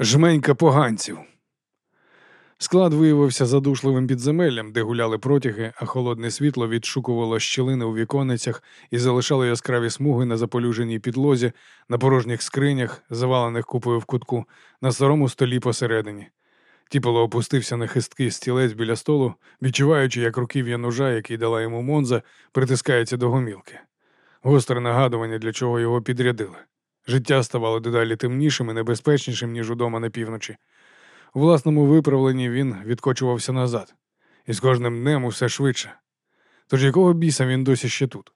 Жменька поганців. Склад виявився задушливим підземеллям, де гуляли протяги, а холодне світло відшукувало щілини у віконницях і залишало яскраві смуги на заполюженій підлозі, на порожніх скринях, завалених купою в кутку, на старому столі посередині. Тіполо опустився на хисткий стілець біля столу, відчуваючи, як руків'я ножа, який дала йому Монза, притискається до гомілки. Гостре нагадування, для чого його підрядили. Життя ставало дедалі темнішим і небезпечнішим, ніж удома на півночі. У власному виправленні він відкочувався назад, і з кожним днем усе швидше. Тож якого біса він досі ще тут?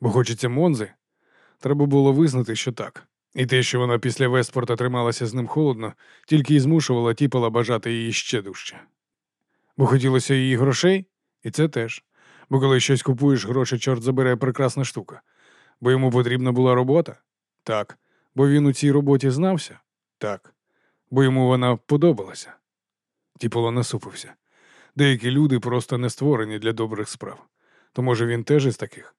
Бо хочеться Монзи? Треба було визнати, що так. І те, що вона після Вестпорта трималася з ним холодно, тільки й змушувала тіпала бажати її ще дужче. Бо хотілося її грошей, і це теж. Бо коли щось купуєш, гроші, чорт забере прекрасна штука. Бо йому потрібна була робота? Так. Бо він у цій роботі знався? Так. Бо йому вона подобалася. Тіполо насупився. Деякі люди просто не створені для добрих справ. То, може, він теж із таких?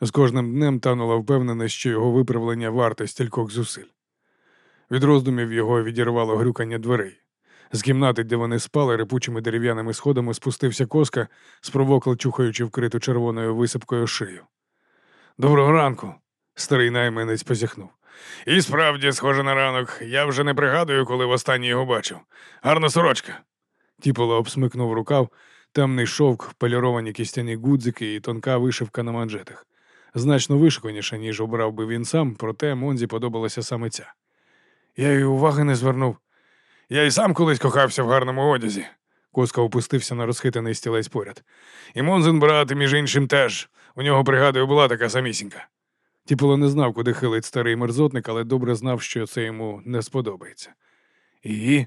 З кожним днем танула впевненість, що його виправлення варте стількох зусиль. Від роздумів його відірвало грюкання дверей. З кімнати, де вони спали, репучими дерев'яними сходами спустився коска, спровокла чухаючи вкриту червоною висипкою шию. Доброго ранку, старий найманець позіхнув. І справді, схоже на ранок, я вже не пригадую, коли востаннє його бачив. Гарна сорочка. Тіполо обсмикнув рукав, темний шовк, поліровані кістяні гудзики і тонка вишивка на манжетах. Значно вишиканіше, ніж обрав би він сам, проте Монзі подобалася саме ця. Я й уваги не звернув. Я й сам колись кохався в гарному одязі. Коска опустився на розхитаний стілець поряд. І Монзен брат, між іншим, теж. У нього, пригадую, була така самісінька. Тіполо не знав, куди хилить старий мерзотник, але добре знав, що це йому не сподобається. І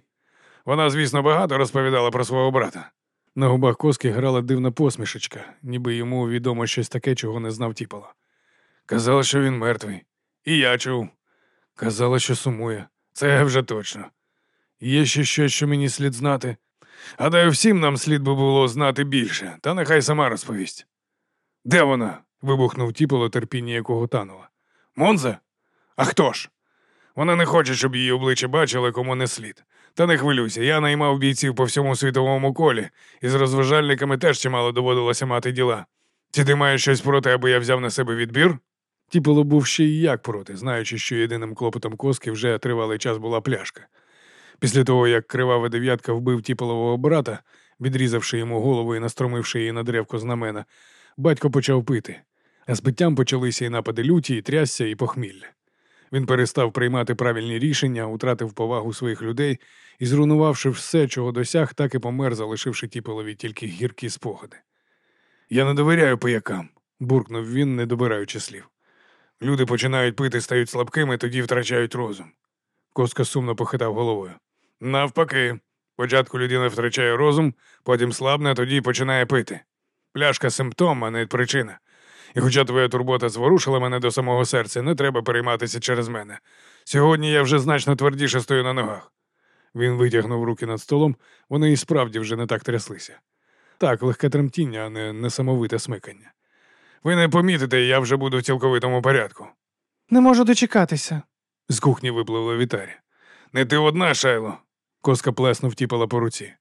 вона, звісно, багато розповідала про свого брата. На губах коски грала дивна посмішечка, ніби йому відомо щось таке, чого не знав Тіполо. Казала, що він мертвий. І я чув. Казала, що сумує. Це вже точно. Є ще щось, що мені слід знати. Гадаю, всім нам слід би було знати більше, та нехай сама розповість. Де вона? Вибухнув тіполо, терпіння якого тануло. Монза? А хто ж? Вона не хоче, щоб її обличчя бачили, кому не слід. Та не хвилюйся, я наймав бійців по всьому світовому колі, і з розважальниками теж чимало доводилося мати діла. Чи ти маєш щось проти, аби я взяв на себе відбір? Тіполо був ще й як проти, знаючи, що єдиним клопотом коски вже тривалий час була пляшка. Після того, як кривава дев'ятка вбив тіполового брата, відрізавши йому голову і настромивши її на древко знамена, батько почав пити, з питтям почалися і напади люті, і трясся, і похмілля. Він перестав приймати правильні рішення, утратив повагу своїх людей і, зруйнувавши все, чого досяг, так і помер, залишивши тіполові тільки гіркі спогади. Я не довіряю пиякам, буркнув він, не добираючи слів. Люди починають пити, стають слабкими, тоді втрачають розум. Коска сумно похитав головою. Навпаки, спочатку людина втрачає розум, потім слабне, тоді починає пити. Пляшка симптом, а не причина. І хоча твоя турбота зворушила мене до самого серця, не треба перейматися через мене. Сьогодні я вже значно твердіше стою на ногах. Він витягнув руки над столом, вони і справді вже не так тряслися. Так, легке тремтіння, а не несамовите смикання. Ви не помітите, я вже буду в цілковитому порядку. Не можу дочекатися. З кухні випливла Вітарі. Не ти одна, Шайло. Коска плеснув тіпала по руці.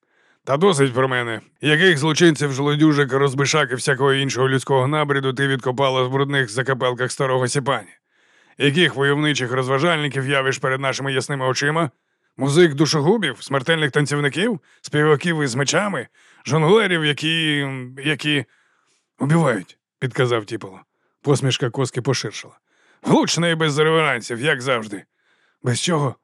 Та досить про мене. Яких злочинців, жлодюжок, розбишак і всякого іншого людського набріду ти відкопала в брудних закапелках старого сіпані? Яких войовничих розважальників явиш перед нашими ясними очима? Музик душогубів, смертельних танцівників, співаків із мечами, жонглерів, які. які. убивають, підказав Тіполо. Посмішка коски поширшила. Глучно і без реверансів, як завжди. Без чого?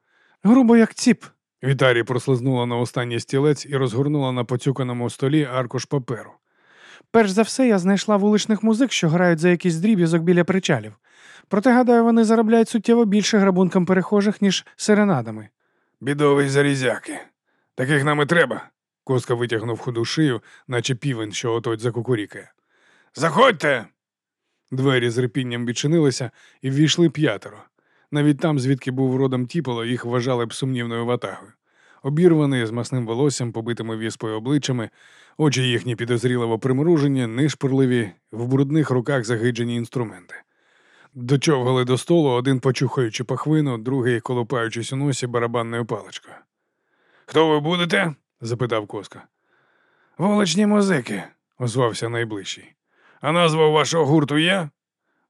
Грубо як ціп. Вітарі прослизнула на останній стілець і розгорнула на поцюканому столі аркуш паперу. Перш за все, я знайшла вуличних музик, що грають за якийсь дріб'язок біля причалів. Проте, гадаю, вони заробляють суттєво більше грабункам перехожих, ніж серенадами. Бідовий зарізяки. Таких нам і треба. Коска витягнув худу шию, наче півень, що отот закукурікає. Заходьте. Двері з репінням відчинилися і ввійшли п'ятеро. Навіть там, звідки був родом тіполо, їх вважали б сумнівною ватагою. Обірвані з масним волоссям, побитими віспою обличчями, очі їхні підозріливо примружені, нишпорливі, в брудних руках загиджені інструменти. Дочовгали до столу, один почухаючи пахвину, другий колопаючись у носі барабанною паличкою. Хто ви будете? запитав коска. Вуличні музики, озвався найближчий. А назва вашого гурту є?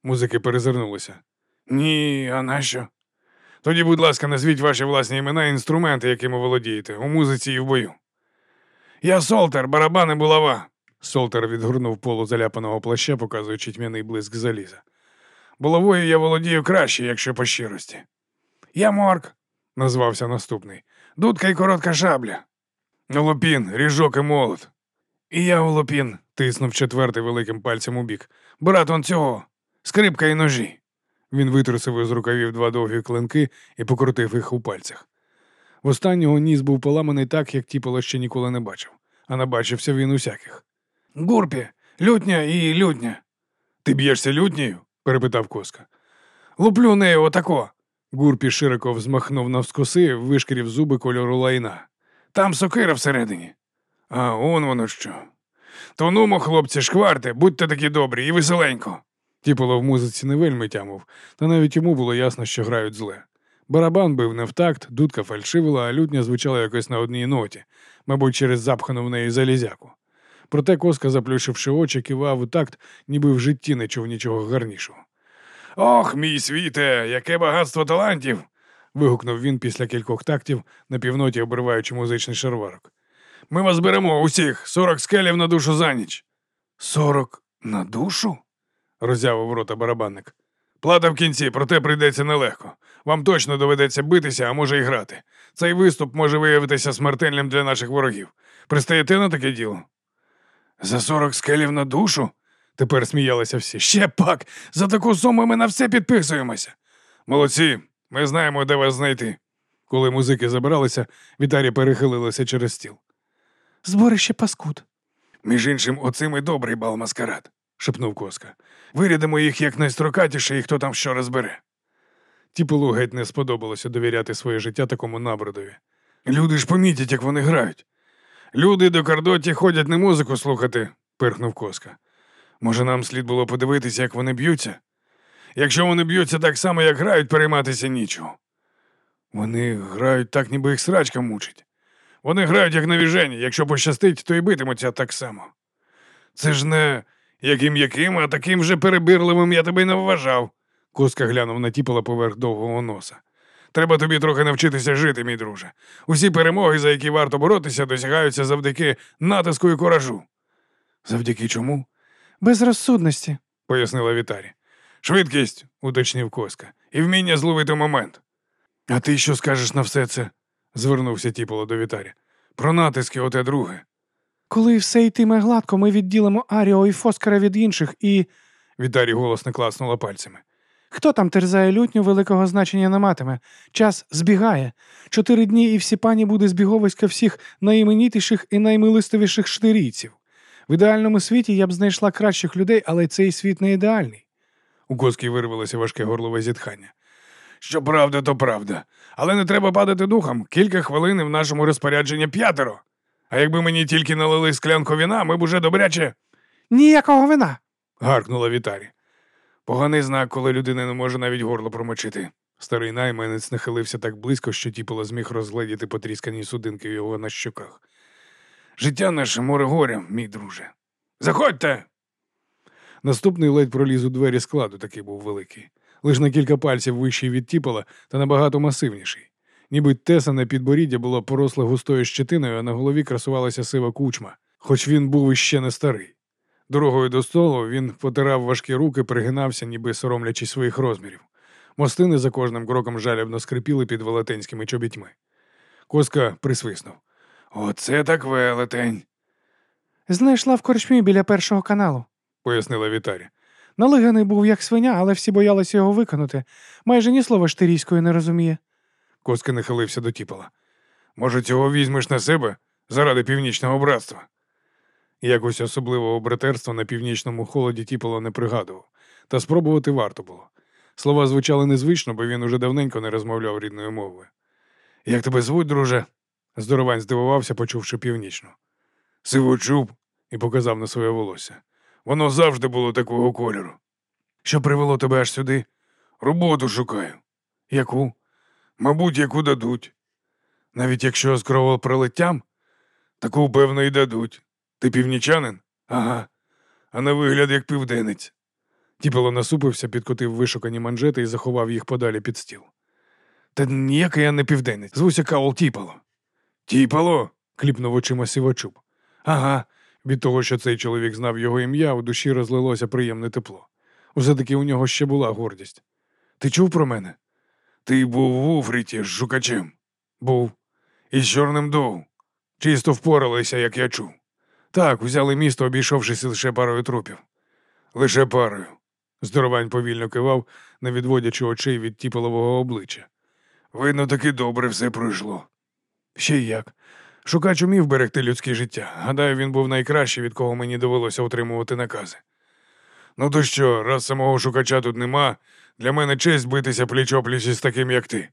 Музики перезирнулися. Ні, а нащо? Тоді, будь ласка, назвіть ваші власні імена і інструменти, якими володієте, у музиці і в бою. Я Солтер, барабан і булава. Солтер відгорнув полу заляпаного плаща, показуючи тьмяний блиск заліза. Булавою я володію краще, якщо по щирості. Я Морк, назвався наступний. Дудка й коротка шабля. Лопін, ріжок і молот. І я Лопін, тиснув четвертий великим пальцем у бік. Брат он цього, скрипка і ножі. Він витрусив із рукавів два довгі клинки і покрутив їх у пальцях. В останнього ніс був поламаний так, як тіпало ще ніколи не бачив, а набачився він усяких. Гурпі, лютня і лютня. Ти б'єшся лютнею? перепитав коска. Луплю нею отако. Гурпі широко взмахнув навскоси, вишкірів зуби кольору лайна. Там сокира всередині. А он воно що. То нумо, хлопці, шкварте, будьте такі добрі і веселенько. Тіполо в музиці не вельми тямив, та навіть йому було ясно, що грають зле. Барабан бив не в такт, дудка фальшивила, а лютня звучала якось на одній ноті, мабуть, через запхану в неї залізяку. Проте коска, заплющивши очі, кивав у такт, ніби в житті не чув нічого гарнішого. Ох, мій світе, яке багатство талантів. вигукнув він після кількох тактів на півноті, обриваючи музичний шарварок. Ми вас беремо усіх, сорок скелів на душу за ніч. Сорок на душу? Роззявив рота барабанник. Плата в кінці, проте прийдеться нелегко. Вам точно доведеться битися, а може й грати. Цей виступ може виявитися смертельним для наших ворогів. Пристаєте на таке діло? За сорок скелів на душу? Тепер сміялися всі. Ще пак! За таку суму ми на все підписуємося. Молодці, ми знаємо, де вас знайти. Коли музики забиралися, Вітарі перехилилася через стіл. Зборище паскуд. Між іншим, оцим і добрий бал маскарад, шепнув коска. Вирядимо їх якнайстрокатіше і хто там що розбере. Тіпелу геть не сподобалося довіряти своє життя такому набродові. Люди ж помітять, як вони грають. Люди до Кардоті ходять не музику слухати, пирхнув коска. Може, нам слід було подивитися, як вони б'ються? Якщо вони б'ються так само, як грають, перейматися нічого. Вони грають так, ніби їх срачка мучить. Вони грають як навіжені, якщо пощастить, то й битимуться так само. Це ж не яким яким, а таким же перебірливим я тебе й не вважав. Коска глянув на тіпола поверх довгого носа. Треба тобі трохи навчитися жити, мій друже. Усі перемоги, за які варто боротися, досягаються завдяки натиску і коражу. Завдяки чому? Безрозсудності. пояснила Вітарі. Швидкість, уточнив коска, і вміння зловити момент. А ти що скажеш на все це? звернувся тіполо до Вітарі. Про натиски оте друге. Коли все йтиме гладко, ми відділимо Аріо і Фоскара від інших і. Вітарі голосно класнула пальцями. Хто там терзає лютню, великого значення не матиме. Час збігає. Чотири дні і всі пані буде збіговиська всіх найіменітіших і наймилистивіших штирійців. В ідеальному світі я б знайшла кращих людей, але цей світ не ідеальний. У коски вирвалося важке горлове зітхання. Що правда, то правда. Але не треба падати духом. Кілька хвилин в нашому розпорядженні п'ятеро. А якби мені тільки налили склянку віна, ми б уже добряче. Ніякого вина. гаркнула Вітарі. Поганий знак, коли людина не може навіть горло промочити. Старий найманець нахилився так близько, що тіполо зміг розгледіти потріскані судинки його на щоках. Життя наше море горя, мій друже. Заходьте. Наступний ледь проліз у двері складу, такий був великий. Лиш на кілька пальців вищий від тіпола та набагато масивніший. Ніби тесане підборіддя було поросле густою щетиною, а на голові красувалася сива кучма, хоч він був іще не старий. Дорогою до столу він потирав важкі руки, пригинався, ніби соромлячись своїх розмірів. Мостини за кожним кроком жалібно скрипіли під велетенськими чобітьми. Коска присвиснув. Оце так велетень, Знайшла в корчмі біля першого каналу. пояснила Вітарі. Налиганий був як свиня, але всі боялися його виконати. Майже ні слова штирійської не розуміє. Коска нахилився до тіпола. Може, цього візьмеш на себе заради північного братства? Якось особливого братерства на північному холоді тіполо не пригадував, та спробувати варто було. Слова звучали незвично, бо він уже давненько не розмовляв рідною мовою. Як тебе звуть, друже? Здоровань здивувався, почувши північну. Сивочуб і показав на своє волосся. Воно завжди було такого кольору. Що привело тебе аж сюди? Роботу шукаю. Яку? Мабуть, яку дадуть. Навіть якщо з кровопролиттям? Таку, певно, й дадуть. Ти північанин? Ага. А на вигляд як південець. Тіпело насупився, підкотив вишукані манжети і заховав їх подалі під стіл. Та ніякий я не південець. Звуся Каул Тіпало. Тіпало? кліпнув очима сівачуб. Ага. Від того, що цей чоловік знав його ім'я, у душі розлилося приємне тепло. Усе таки у нього ще була гордість. Ти чув про мене? Ти був в Уфріті з жукачем. Був. І з чорним доу. Чисто впоралися, як я чув. Так, взяли місто, обійшовшись лише парою трупів. Лише парою. Здоровань повільно кивав, не відводячи очей від тіпалового обличчя. Видно, таки добре все пройшло. Ще як. Шукач умів берегти людське життя. Гадаю, він був найкращий, від кого мені довелося отримувати накази. Ну то що, раз самого шукача тут нема, для мене честь битися пліч опліч із таким, як ти.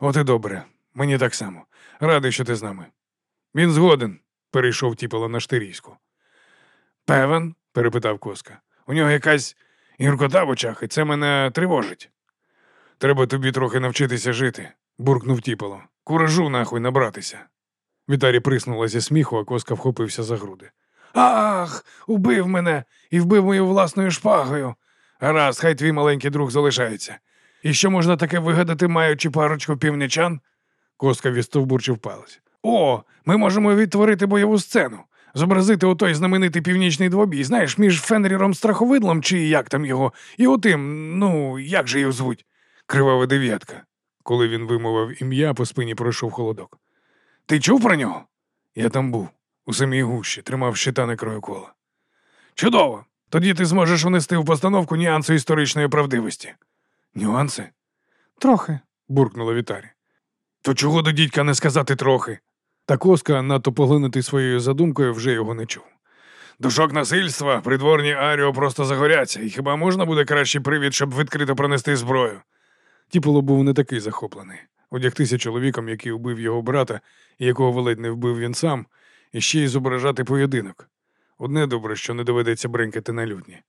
От і добре, мені так само. Радий, що ти з нами. Він згоден, перейшов тіпало на штирійську. Певен? перепитав коска. У нього якась гіркота в очах, і це мене тривожить. Треба тобі трохи навчитися жити, буркнув тіпало. Куражу нахуй набратися. Вітарі приснула зі сміху, а коска вхопився за груди. Ах, убив мене і вбив мою власною шпагою. Гаразд, хай твій маленький друг залишається. І що можна таке вигадати, маючи парочку північан? Коска відстовбурчив палець. О, ми можемо відтворити бойову сцену, зобразити отой знаменитий північний двобій, знаєш, між Фенріром Страховидлом, чи як там його, і отим, ну, як же його звуть? Кривава дев'ятка. Коли він вимовив ім'я, по спині пройшов холодок. Ти чув про нього? Я там був, у самій гущі, тримав щита на краю кола. Чудово! Тоді ти зможеш внести в постановку нюанси історичної правдивості. Нюанси? Трохи. буркнула Вітарі. То чого до дідька не сказати трохи? Та коска, надто поглинутий своєю задумкою, вже його не чув. Душок насильства, придворні Аріо просто загоряться, і хіба можна буде кращий привід, щоб відкрито пронести зброю? Тіпало був не такий захоплений. Одягтися чоловіком, який вбив його брата, і якого веледь не вбив він сам, і ще й зображати поєдинок. Одне добре, що не доведеться бренькати на людні.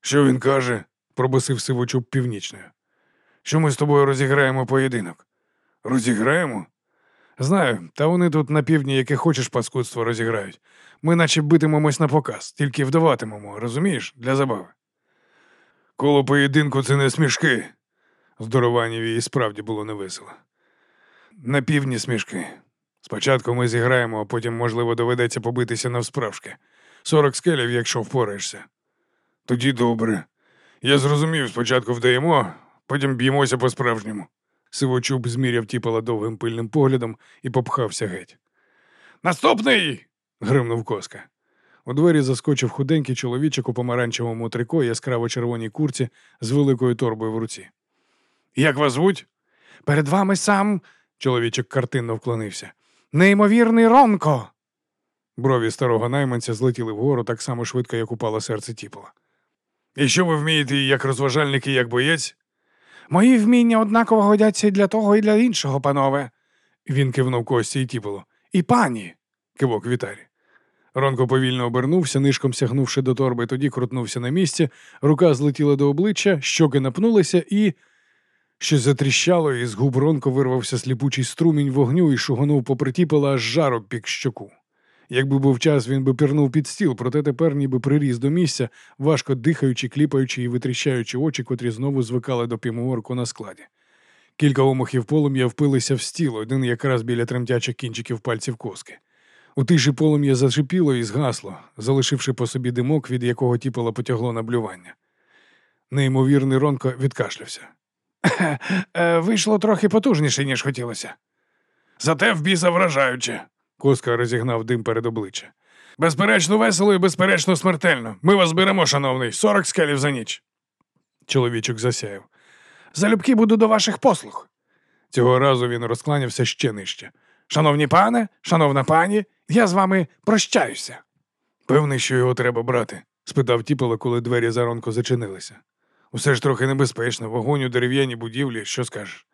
Що він каже? пробасив сивочуб північною. Що ми з тобою розіграємо поєдинок? Розіграємо? Знаю, та вони тут на півдні, яке хочеш паскудство розіграють. Ми наче битимемось на показ, тільки вдаватимемо, розумієш, для забави. Коло поєдинку це не смішки. Здорованів і справді було невесело. На півдні смішки. Спочатку ми зіграємо, а потім, можливо, доведеться побитися навсправжки. Сорок скелів, якщо впораєшся. Тоді добре. Я зрозумів, спочатку вдаємо, потім б'ємося по-справжньому. Сивочуб зміряв тіпала довгим пильним поглядом і попхався геть. Наступний. гримнув коска. У двері заскочив худенький чоловічок у помаранчевому трико яскраво червоній курці з великою торбою в руці. Як вас звуть? Перед вами сам, чоловічок картинно вклонився. Неймовірний Ронко. Брові старого найманця злетіли вгору так само швидко, як упало серце тіпола. І що ви вмієте як розважальник і як боєць? Мої вміння однаково годяться і для того, і для іншого, панове. Він кивнув кості і тіпало. І пані. кивок Вітарі. Ронко повільно обернувся, нишком сягнувши до торби, тоді крутнувся на місці, рука злетіла до обличчя, щоки напнулися і. Щось затріщало, і з губ Ронко вирвався сліпучий струмінь вогню і шугонув попри тіпала аж жарок пік щоку. Якби був час, він би пірнув під стіл, проте тепер ніби приріс до місця, важко дихаючи, кліпаючи і витріщаючи очі, котрі знову звикали до пімуорку на складі. Кілька омахів полум'я впилися в стіл, один якраз біля тремтячих кінчиків пальців коски. У тиші полум'я зашипіло і згасло, залишивши по собі димок, від якого тіпало потягло на блювання. Неймовірний Ронко відкашлявся. Е, вийшло трохи потужніше, ніж хотілося. Зате в біса вражаюче. Коска розігнав дим перед обличчя. Безперечно, весело і безперечно, смертельно. Ми вас беремо, шановний, сорок скелів за ніч. Чоловічок засяяв. Залюбки буду до ваших послуг. Цього разу він розкланявся ще нижче. Шановні пане, шановна пані, я з вами прощаюся. Певний, що його треба брати? спитав Тіпола, коли двері заронко зачинилися. Усе ж трохи небезпечно, вогонь у дерев'яній будівлі, що скажеш?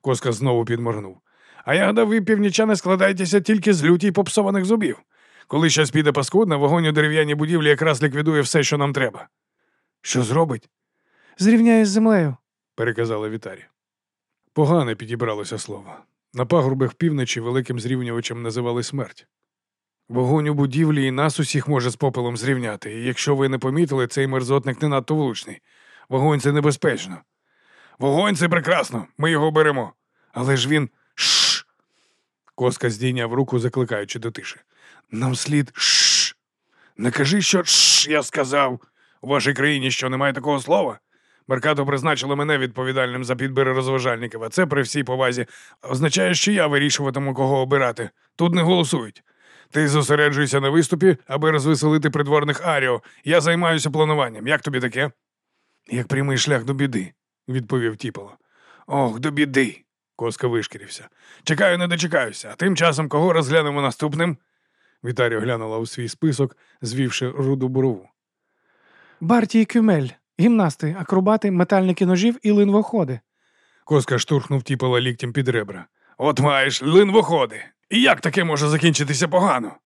Коска знову підморгнув. А я гадав, ви північани складаєтеся тільки з люті й попсованих зубів. Коли щось піде паскудно, вогонь у дерев'яній будівлі якраз ліквідує все, що нам треба. Що зробить? Зрівняє з землею. переказала Вітарі. Погане підібралося слово. На пагорбах півночі великим зрівнювачем називали смерть. Вогонь у будівлі і нас усіх може з попелом зрівняти, і якщо ви не помітили, цей мерзотник не надто влучний. Вогонь це небезпечно. Вогонь це прекрасно, ми його беремо. Але ж він. Шш. Коска здійняв руку, закликаючи до тиші. Нам слід шш. Не кажи, що шш, я сказав. У вашій країні що немає такого слова? Меркато призначили мене відповідальним за підбір розважальників, а це при всій повазі означає, що я вирішуватиму, кого обирати. Тут не голосують. Ти зосереджуйся на виступі, аби розвеселити придворних Аріо. Я займаюся плануванням. Як тобі таке? Як прямий шлях до біди, відповів Тіполо. Ох, до біди. Коска вишкірився. Чекаю, не дочекаюся. А тим часом кого розглянемо наступним? Вітаріо глянула у свій список, звівши руду бурову. Барті і Кюмель, гімнасти, акробати, метальники ножів і линвоходи. Коска штурхнув Тіпола ліктем під ребра. От маєш линвоходи. І як таке може закінчитися погано?